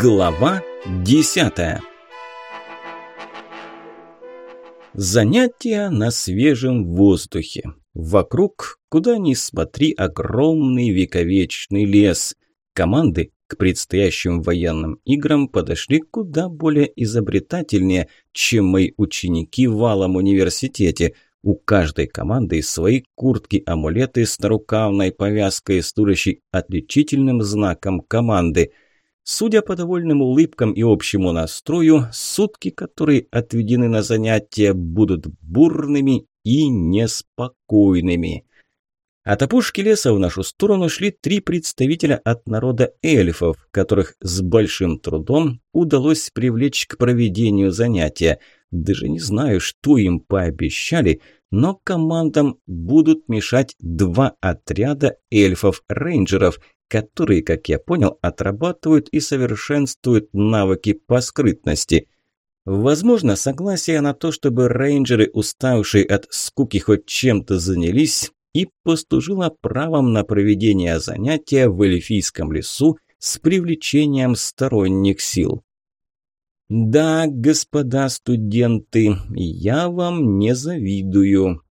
Глава десятая Занятия на свежем воздухе. Вокруг, куда ни смотри, огромный вековечный лес. Команды к предстоящим военным играм подошли куда более изобретательнее, чем мои ученики в Валом университете. У каждой команды свои куртки-амулеты с нарукавной повязкой, служащей отличительным знаком команды – Судя по довольным улыбкам и общему настрою, сутки, которые отведены на занятия, будут бурными и неспокойными. От опушки леса в нашу сторону шли три представителя от народа эльфов, которых с большим трудом удалось привлечь к проведению занятия. Даже не знаю, что им пообещали, но командам будут мешать два отряда эльфов-рейнджеров – которые, как я понял, отрабатывают и совершенствуют навыки по скрытности. Возможно, согласие на то, чтобы рейнджеры, уставшие от скуки, хоть чем-то занялись, и послужило правом на проведение занятия в эльфийском лесу с привлечением сторонних сил. «Да, господа студенты, я вам не завидую».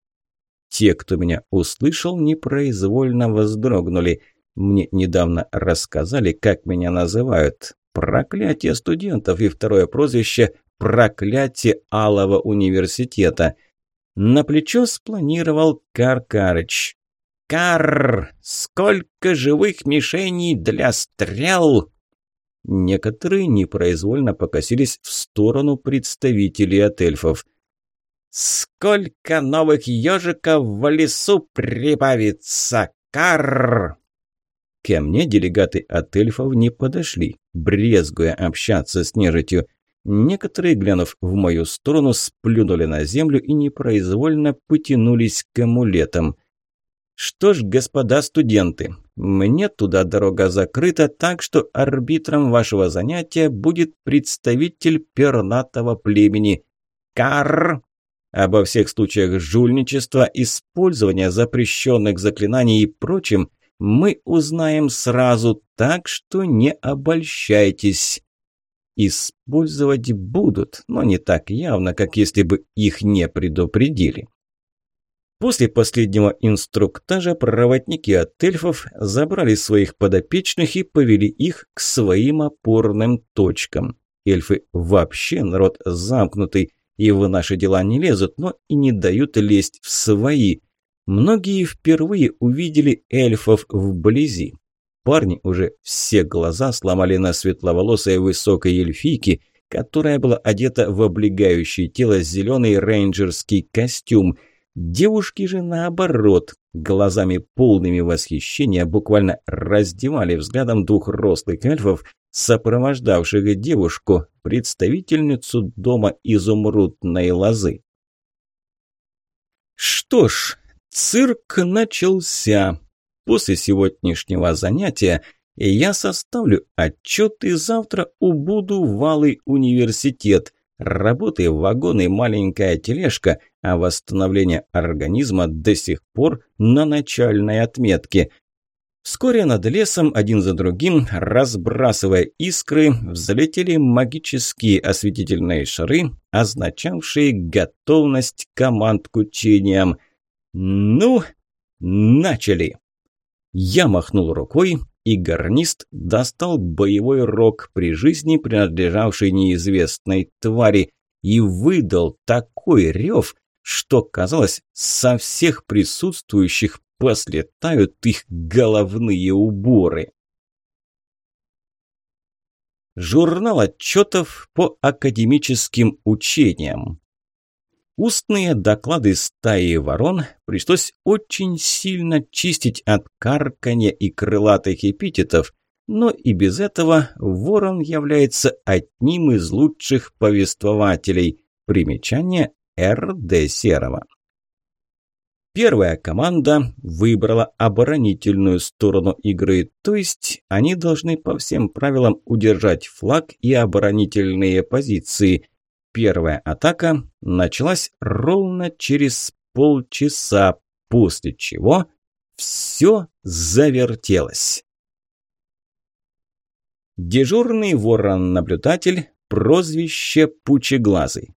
Те, кто меня услышал, непроизвольно вздрогнули. Мне недавно рассказали, как меня называют. Проклятие студентов и второе прозвище «Проклятие Алого университета». На плечо спланировал Каркарыч. «Кар! Сколько живых мишеней для стрел!» Некоторые непроизвольно покосились в сторону представителей от эльфов. «Сколько новых ежиков в лесу прибавится! Кар!» Ко мне делегаты от эльфов не подошли, брезгуя общаться с нежитью. Некоторые, глянув в мою сторону, сплюнули на землю и непроизвольно потянулись к амулетам. «Что ж, господа студенты, мне туда дорога закрыта, так что арбитром вашего занятия будет представитель пернатого племени. Кар!» Обо всех случаях жульничества, использования запрещенных заклинаний и прочем – мы узнаем сразу, так что не обольщайтесь. Использовать будут, но не так явно, как если бы их не предупредили. После последнего инструктажа проводники от эльфов забрали своих подопечных и повели их к своим опорным точкам. Эльфы вообще народ замкнутый, и в наши дела не лезут, но и не дают лезть в свои – Многие впервые увидели эльфов вблизи. Парни уже все глаза сломали на светловолосой высокой эльфийке, которая была одета в облегающий тело зеленый рейнджерский костюм. Девушки же наоборот, глазами полными восхищения буквально раздевали взглядом двух рослых эльфов, сопровождавших девушку, представительницу дома изумрудной лозы. Что ж, Цирк начался. После сегодняшнего занятия я составлю отчет и завтра убуду в Валый университет. Работы, вагоны, маленькая тележка, а восстановление организма до сих пор на начальной отметке. Вскоре над лесом один за другим, разбрасывая искры, взлетели магические осветительные шары, означавшие готовность команд к учениям – «Ну, начали!» Я махнул рукой, и гарнист достал боевой рог при жизни, принадлежавший неизвестной твари, и выдал такой рев, что, казалось, со всех присутствующих послетают их головные уборы. Журнал отчетов по академическим учениям. Устные доклады стаи ворон пришлось очень сильно чистить от карканья и крылатых эпитетов, но и без этого ворон является одним из лучших повествователей. Примечание Р.Д. Серова. Первая команда выбрала оборонительную сторону игры, то есть они должны по всем правилам удержать флаг и оборонительные позиции. Первая атака началась ровно через полчаса, после чего все завертелось. Дежурный ворон-наблюдатель, прозвище Пучеглазый.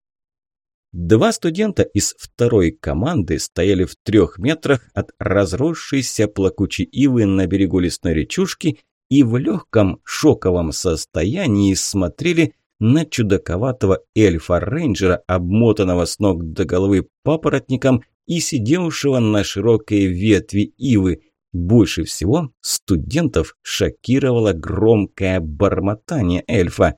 Два студента из второй команды стояли в трех метрах от разросшейся плакучей ивы на берегу лесной речушки и в легком шоковом состоянии смотрели на чудаковатого эльфа-рейнджера, обмотанного с ног до головы папоротником и сидевшего на широкой ветви ивы. Больше всего студентов шокировало громкое бормотание эльфа.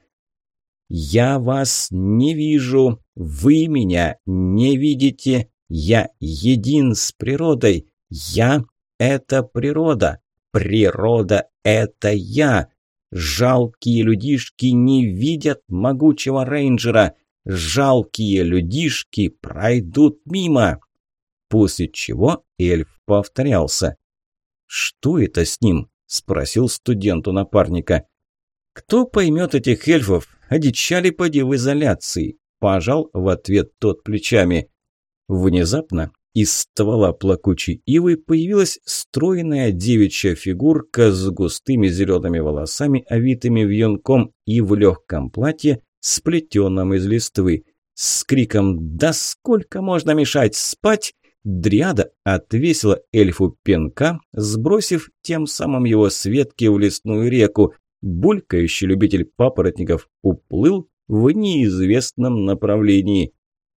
«Я вас не вижу, вы меня не видите, я един с природой, я – это природа, природа – это я». Жалкие людишки не видят могучего рейнджера. Жалкие людишки пройдут мимо. После чего эльф повторялся. «Что это с ним?» – спросил студент у напарника. «Кто поймет этих эльфов? Одичали поди в изоляции!» – пожал в ответ тот плечами. Внезапно из ствола плакучей ивы появилась стройная девичья фигурка с густыми зелеными волосами, овитыми вьюнком и в легком платье, сплетенном из листвы. С криком «Да сколько можно мешать спать!» Дриада отвесила эльфу пинка, сбросив тем самым его с ветки в лесную реку. Булькающий любитель папоротников уплыл в неизвестном направлении.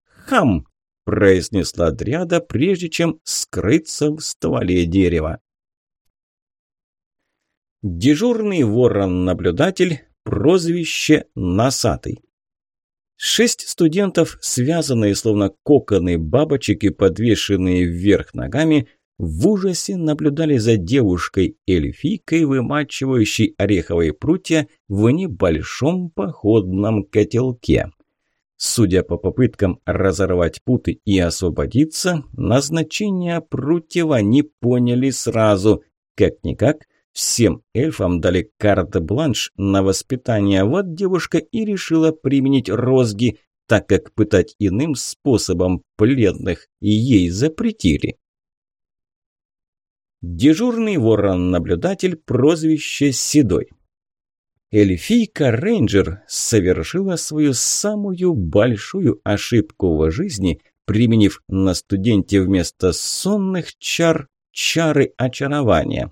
«Хам!» Произнесла Дриада, прежде чем скрыться в стволе дерева. Дежурный ворон-наблюдатель, прозвище «Носатый». Шесть студентов, связанные словно коконы бабочек и подвешенные вверх ногами, в ужасе наблюдали за девушкой-эльфийкой, вымачивающей ореховые прутья в небольшом походном котелке. Судя по попыткам разорвать путы и освободиться, назначение прутьева не поняли сразу. Как-никак, всем эльфам дали карт-бланш на воспитание. Вот девушка и решила применить розги, так как пытать иным способом пленных ей запретили. Дежурный ворон-наблюдатель, прозвище Седой. Эльфийка-рейнджер совершила свою самую большую ошибку в жизни, применив на студенте вместо сонных чар чары очарования.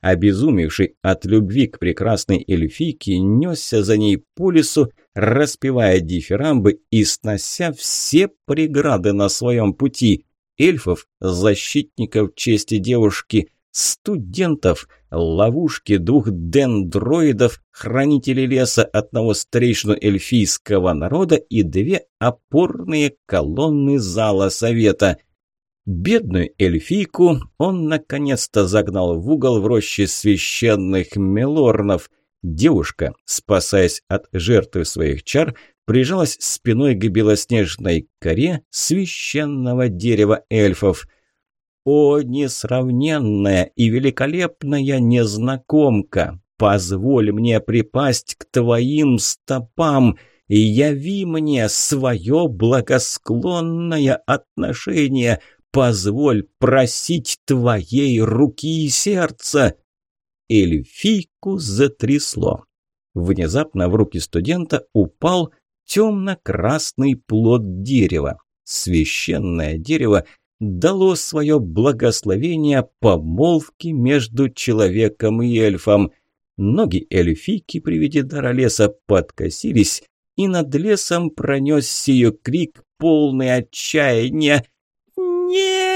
Обезумевший от любви к прекрасной эльфийке несся за ней по лесу, распевая дифирамбы и снося все преграды на своем пути. Эльфов, защитников чести девушки, студентов, ловушки двух дендроидов, хранителей леса одного старейшину эльфийского народа и две опорные колонны зала совета. Бедную эльфийку он наконец-то загнал в угол в роще священных мелорнов. Девушка, спасаясь от жертвы своих чар, прижалась спиной к белоснежной коре священного дерева эльфов – «О, несравненная и великолепная незнакомка! Позволь мне припасть к твоим стопам и яви мне свое благосклонное отношение. Позволь просить твоей руки и сердца!» Эльфийку затрясло. Внезапно в руки студента упал темно-красный плод дерева. Священное дерево дало свое благословение помолвке между человеком и эльфом. Ноги эльфийки при виде дара леса подкосились, и над лесом пронесся ее крик, полный отчаяния «Нет!».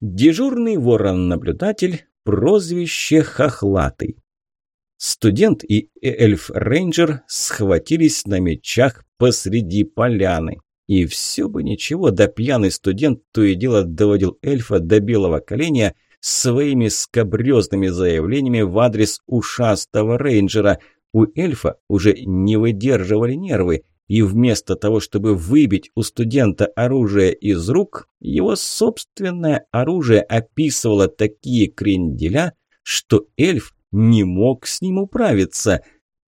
Дежурный ворон-наблюдатель, прозвище Хохлатый. Студент и эльф-рейнджер схватились на мечах посреди поляны. И все бы ничего, да пьяный студент то и дело доводил эльфа до белого коленя своими скобрезными заявлениями в адрес ушастого рейнджера. У эльфа уже не выдерживали нервы, и вместо того, чтобы выбить у студента оружие из рук, его собственное оружие описывало такие кренделя, что эльф не мог с ним управиться.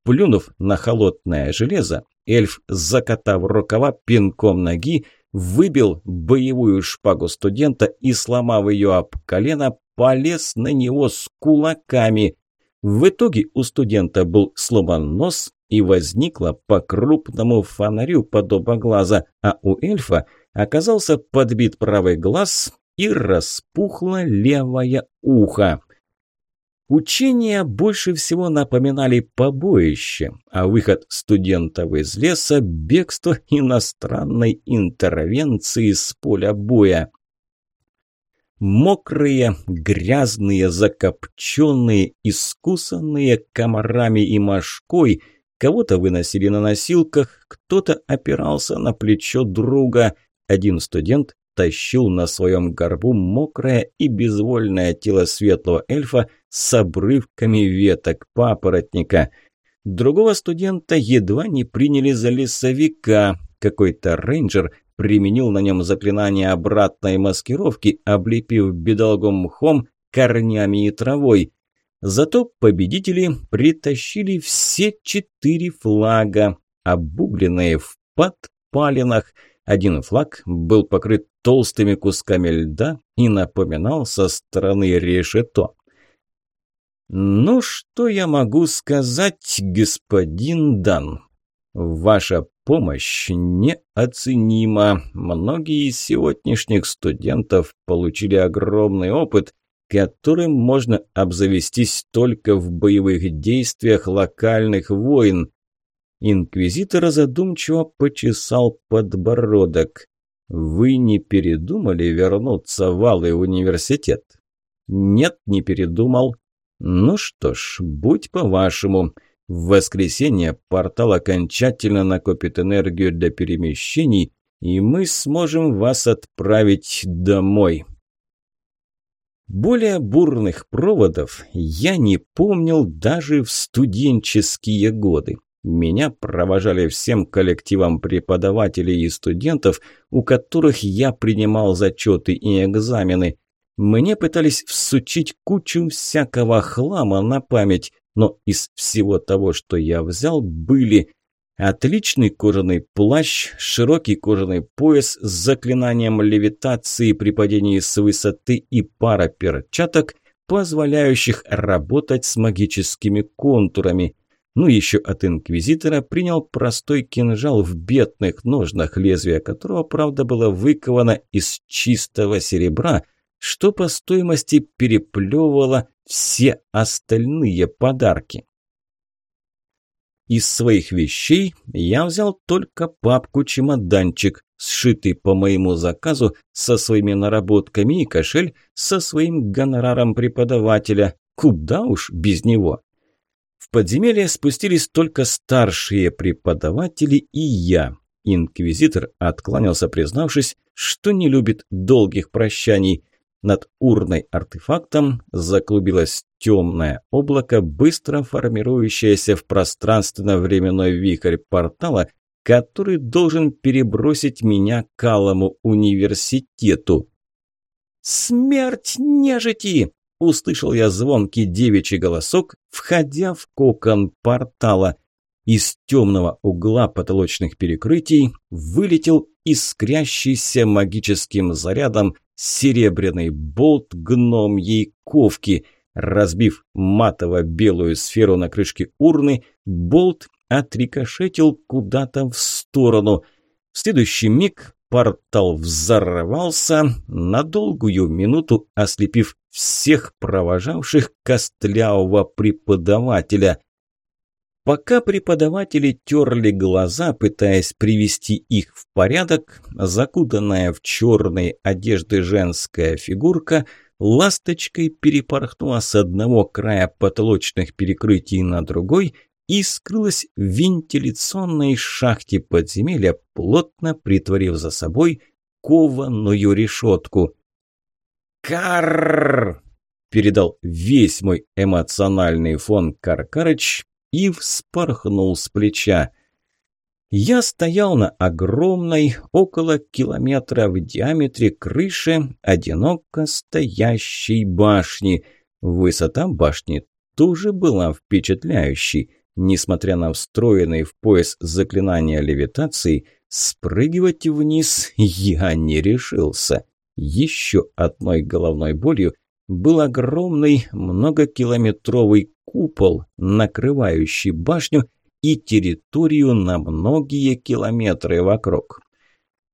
Плюнув на холодное железо, Эльф, закатав рукава пинком ноги, выбил боевую шпагу студента и, сломав ее об колено, полез на него с кулаками. В итоге у студента был сломан нос и возникло по крупному фонарю под оба глаза, а у эльфа оказался подбит правый глаз и распухло левое ухо. Учения больше всего напоминали побоище, а выход студентов из леса – бегство иностранной интервенции с поля боя. Мокрые, грязные, закопченные, искусанные комарами и мошкой, кого-то выносили на носилках, кто-то опирался на плечо друга. Один студент тащил на своем горбу мокрое и безвольное тело светлого эльфа с обрывками веток папоротника. Другого студента едва не приняли за лесовика. Какой-то рейнджер применил на нем заклинание обратной маскировки, облепив бедолгом мхом, корнями и травой. Зато победители притащили все четыре флага, обугленные в подпалинах – один флаг был покрыт толстыми кусками льда и напоминал со стороны решето. «Ну, что я могу сказать, господин Дан? Ваша помощь неоценима. Многие из сегодняшних студентов получили огромный опыт, которым можно обзавестись только в боевых действиях локальных войн. Инквизитор задумчиво почесал подбородок. «Вы не передумали вернуться в Алый университет?» «Нет, не передумал». «Ну что ж, будь по-вашему. В воскресенье портал окончательно накопит энергию для перемещений, и мы сможем вас отправить домой». Более бурных проводов я не помнил даже в студенческие годы. Меня провожали всем коллективом преподавателей и студентов, у которых я принимал зачеты и экзамены. Мне пытались всучить кучу всякого хлама на память, но из всего того, что я взял, были отличный кожаный плащ, широкий кожаный пояс с заклинанием левитации при падении с высоты и пара перчаток, позволяющих работать с магическими контурами – ну, еще от инквизитора принял простой кинжал в бедных ножнах, лезвие которого, правда, было выковано из чистого серебра, что по стоимости переплевывало все остальные подарки. Из своих вещей я взял только папку-чемоданчик, сшитый по моему заказу со своими наработками и кошель со своим гонораром преподавателя. Куда уж без него. В подземелье спустились только старшие преподаватели и я. Инквизитор откланялся, признавшись, что не любит долгих прощаний. Над урной артефактом заклубилось темное облако, быстро формирующееся в пространственно-временной вихрь портала, который должен перебросить меня к Алому университету. «Смерть нежити!» Услышал я звонкий девичий голосок, входя в кокон портала. Из темного угла потолочных перекрытий вылетел искрящийся магическим зарядом серебряный болт гномьей ковки. Разбив матово-белую сферу на крышке урны, болт отрикошетил куда-то в сторону. В следующий миг Портал взорвался на долгую минуту, ослепив всех провожавших костлявого преподавателя. Пока преподаватели терли глаза, пытаясь привести их в порядок, закутанная в черные одежды женская фигурка ласточкой перепорхнула с одного края потолочных перекрытий на другой – и скрылась в вентиляционной шахте подземелья, плотно притворив за собой кованую решетку. «Карр!» – передал весь мой эмоциональный фон Каркарыч и вспорхнул с плеча. Я стоял на огромной, около километра в диаметре крыше одиноко стоящей башни. Высота башни тоже была впечатляющей. Несмотря на встроенный в пояс заклинания левитации, спрыгивать вниз я не решился. Еще одной головной болью был огромный многокилометровый купол, накрывающий башню и территорию на многие километры вокруг.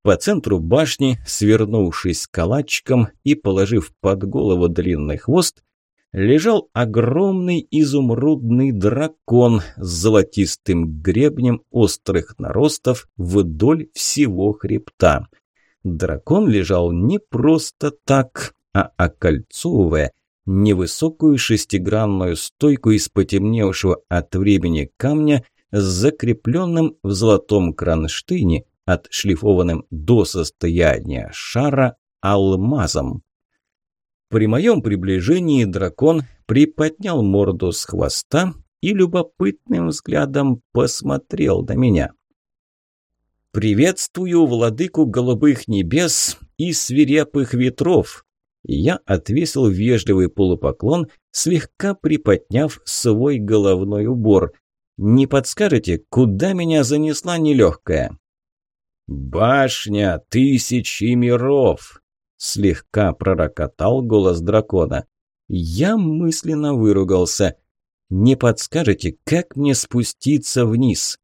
По центру башни, свернувшись калачиком и положив под голову длинный хвост, лежал огромный изумрудный дракон с золотистым гребнем острых наростов вдоль всего хребта. Дракон лежал не просто так, а окольцовывая невысокую шестигранную стойку из потемневшего от времени камня с закрепленным в золотом кронштейне, отшлифованным до состояния шара алмазом. При моем приближении дракон приподнял морду с хвоста и любопытным взглядом посмотрел на меня. «Приветствую владыку голубых небес и свирепых ветров!» Я отвесил вежливый полупоклон, слегка приподняв свой головной убор. «Не подскажете, куда меня занесла нелегкая?» «Башня тысячи миров!» Слегка пророкотал голос дракона. Я мысленно выругался. «Не подскажете, как мне спуститься вниз?»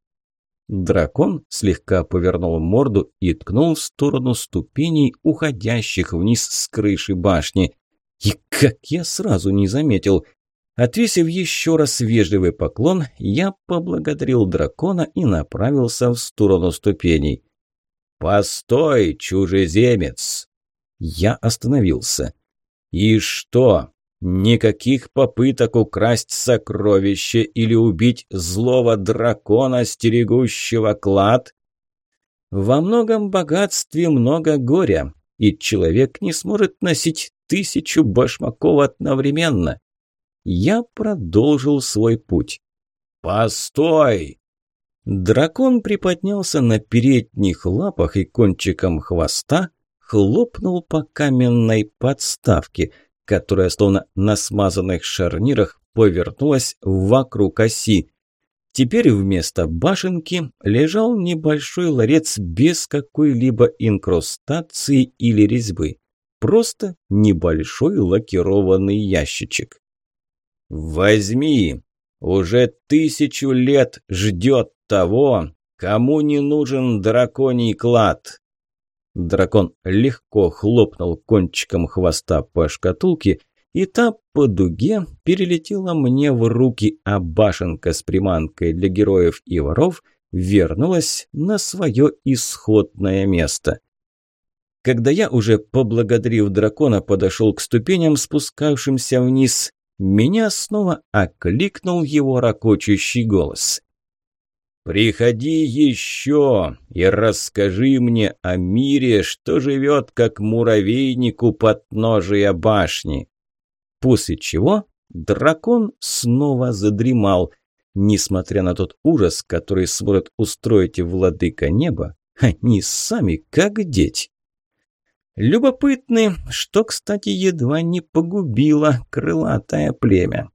Дракон слегка повернул морду и ткнул в сторону ступеней, уходящих вниз с крыши башни. И как я сразу не заметил. Отвесив еще раз вежливый поклон, я поблагодарил дракона и направился в сторону ступеней. «Постой, чужеземец!» Я остановился. «И что? Никаких попыток украсть сокровище или убить злого дракона, стерегущего клад?» «Во многом богатстве много горя, и человек не сможет носить тысячу башмаков одновременно». Я продолжил свой путь. «Постой!» Дракон приподнялся на передних лапах и кончиком хвоста хлопнул по каменной подставке, которая, словно на смазанных шарнирах, повернулась вокруг оси. Теперь вместо башенки лежал небольшой ларец без какой-либо инкрустации или резьбы. Просто небольшой лакированный ящичек. «Возьми! Уже тысячу лет ждет того, кому не нужен драконий клад!» Дракон легко хлопнул кончиком хвоста по шкатулке, и та по дуге перелетела мне в руки, а башенка с приманкой для героев и воров вернулась на свое исходное место. Когда я, уже поблагодарив дракона, подошел к ступеням, спускавшимся вниз, меня снова окликнул его ракочущий голос. «Приходи еще и расскажи мне о мире, что живет как муравейник у подножия башни». После чего дракон снова задремал. Несмотря на тот ужас, который сможет устроить владыка неба, они сами как дети. Любопытны, что, кстати, едва не погубило крылатое племя.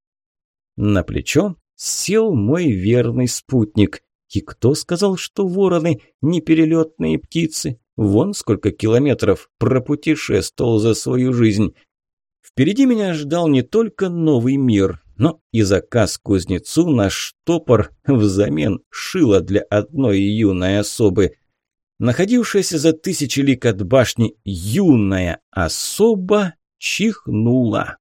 На плечо сел мой верный спутник. И кто сказал, что вороны – не перелетные птицы? Вон сколько километров пропутешествовал за свою жизнь. Впереди меня ждал не только новый мир, но и заказ кузнецу на штопор взамен шила для одной юной особы. Находившаяся за тысячи лик от башни юная особа чихнула.